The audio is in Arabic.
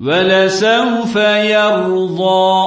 ولسوف يرضى.